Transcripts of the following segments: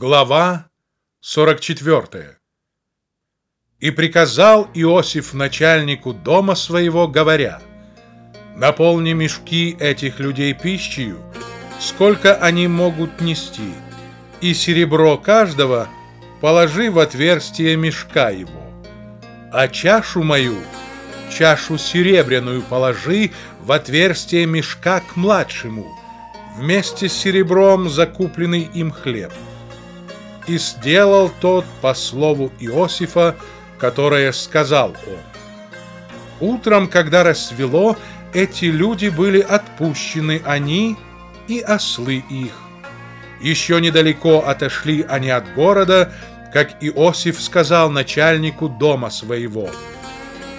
Глава 44 И приказал Иосиф начальнику дома своего, говоря, «Наполни мешки этих людей пищей, сколько они могут нести, и серебро каждого положи в отверстие мешка его, а чашу мою, чашу серебряную положи в отверстие мешка к младшему, вместе с серебром закупленный им хлеб» и сделал тот по слову Иосифа, которое сказал он. Утром, когда рассвело, эти люди были отпущены, они и ослы их. Еще недалеко отошли они от города, как Иосиф сказал начальнику дома своего.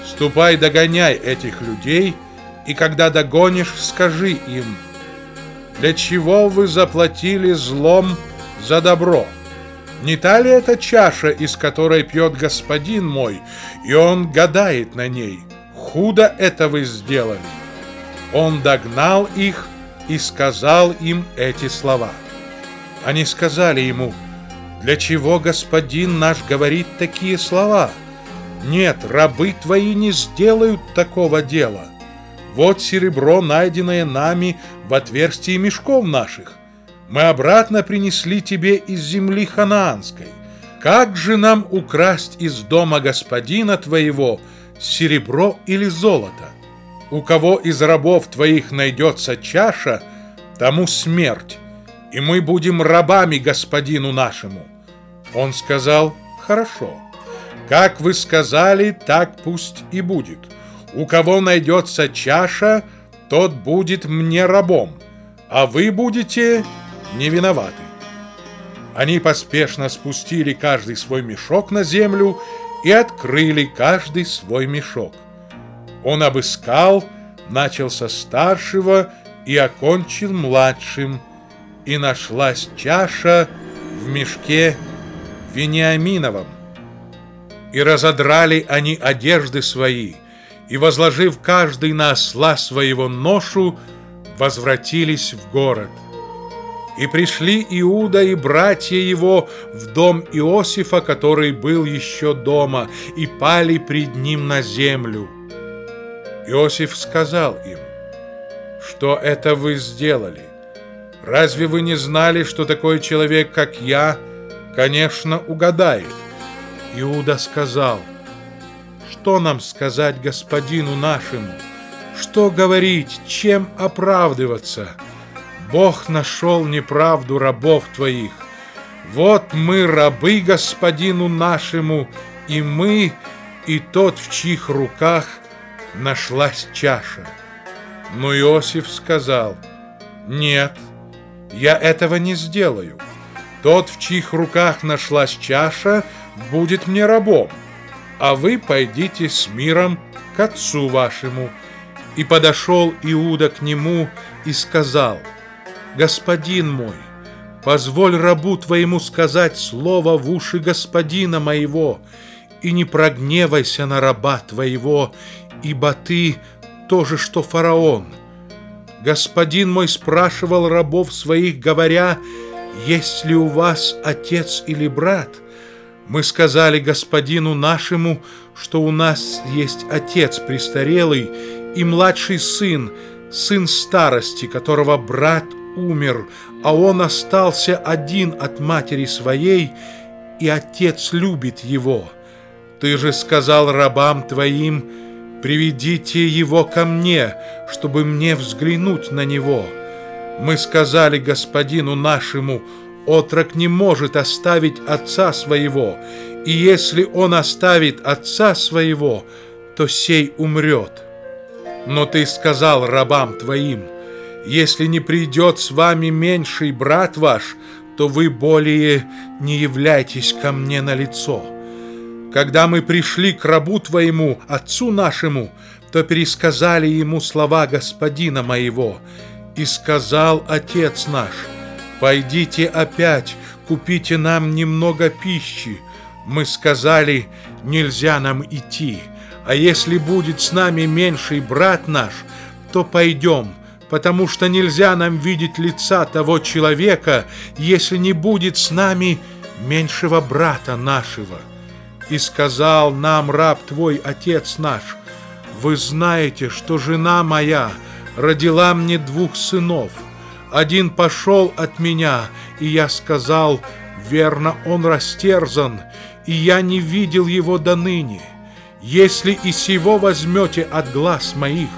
«Ступай, догоняй этих людей, и когда догонишь, скажи им, для чего вы заплатили злом за добро?» Не та ли это чаша, из которой пьет господин мой, и он гадает на ней? Худо это вы сделали. Он догнал их и сказал им эти слова. Они сказали ему, «Для чего господин наш говорит такие слова? Нет, рабы твои не сделают такого дела. Вот серебро, найденное нами в отверстии мешков наших мы обратно принесли тебе из земли ханаанской. Как же нам украсть из дома господина твоего серебро или золото? У кого из рабов твоих найдется чаша, тому смерть, и мы будем рабами господину нашему». Он сказал, «Хорошо, как вы сказали, так пусть и будет. У кого найдется чаша, тот будет мне рабом, а вы будете не виноваты. Они поспешно спустили каждый свой мешок на землю и открыли каждый свой мешок. Он обыскал, начал со старшего и окончил младшим, и нашлась чаша в мешке Вениаминовом. И разодрали они одежды свои, и, возложив каждый на осла своего ношу, возвратились в город – и пришли Иуда и братья его в дом Иосифа, который был еще дома, и пали пред ним на землю. Иосиф сказал им, что это вы сделали? Разве вы не знали, что такой человек, как я, конечно, угадает? Иуда сказал, что нам сказать господину нашему? Что говорить, чем оправдываться?» Бог нашел неправду рабов твоих. Вот мы рабы господину нашему, и мы, и тот, в чьих руках нашлась чаша. Но Иосиф сказал, нет, я этого не сделаю. Тот, в чьих руках нашлась чаша, будет мне рабом, а вы пойдите с миром к отцу вашему. И подошел Иуда к нему и сказал, господин мой, позволь рабу твоему сказать слово в уши господина моего, и не прогневайся на раба твоего, ибо ты тоже, что фараон. Господин мой спрашивал рабов своих, говоря, есть ли у вас отец или брат? Мы сказали господину нашему, что у нас есть отец престарелый и младший сын, сын старости, которого брат умер, а он остался один от матери своей, и отец любит его. Ты же сказал рабам твоим, приведите его ко мне, чтобы мне взглянуть на него. Мы сказали господину нашему, отрок не может оставить отца своего, и если он оставит отца своего, то сей умрет. Но ты сказал рабам твоим, если не придет с вами меньший брат ваш, то вы более не являйтесь ко мне на лицо. Когда мы пришли к рабу твоему, отцу нашему, то пересказали ему слова господина моего. И сказал отец наш, «Пойдите опять, купите нам немного пищи». Мы сказали, «Нельзя нам идти, а если будет с нами меньший брат наш, то пойдем, потому что нельзя нам видеть лица того человека, если не будет с нами меньшего брата нашего. И сказал нам раб твой, отец наш, вы знаете, что жена моя родила мне двух сынов. Один пошел от меня, и я сказал, верно, он растерзан, и я не видел его до ныне. Если и сего возьмете от глаз моих,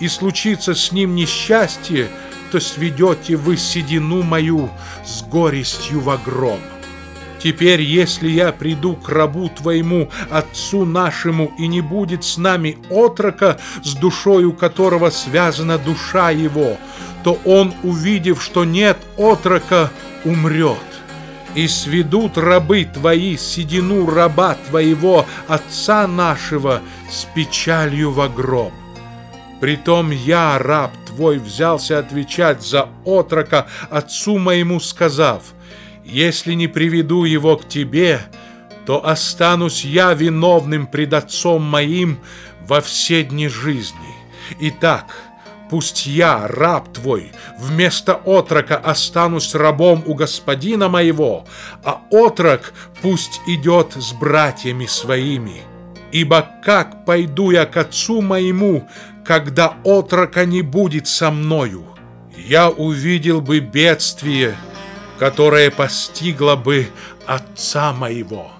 и случится с ним несчастье, то сведете вы седину мою с горестью в гроб. Теперь, если я приду к рабу твоему, отцу нашему, и не будет с нами отрока, с душою которого связана душа его, то он, увидев, что нет отрока, умрет. И сведут рабы твои седину раба твоего, отца нашего, с печалью во гроб. Притом я, раб твой, взялся отвечать за отрока отцу моему, сказав, «Если не приведу его к тебе, то останусь я виновным пред отцом моим во все дни жизни. Итак, пусть я, раб твой, вместо отрока останусь рабом у господина моего, а отрок пусть идет с братьями своими». Ибо как пойду я к отцу моему, когда отрока не будет со мною? Я увидел бы бедствие, которое постигло бы отца моего».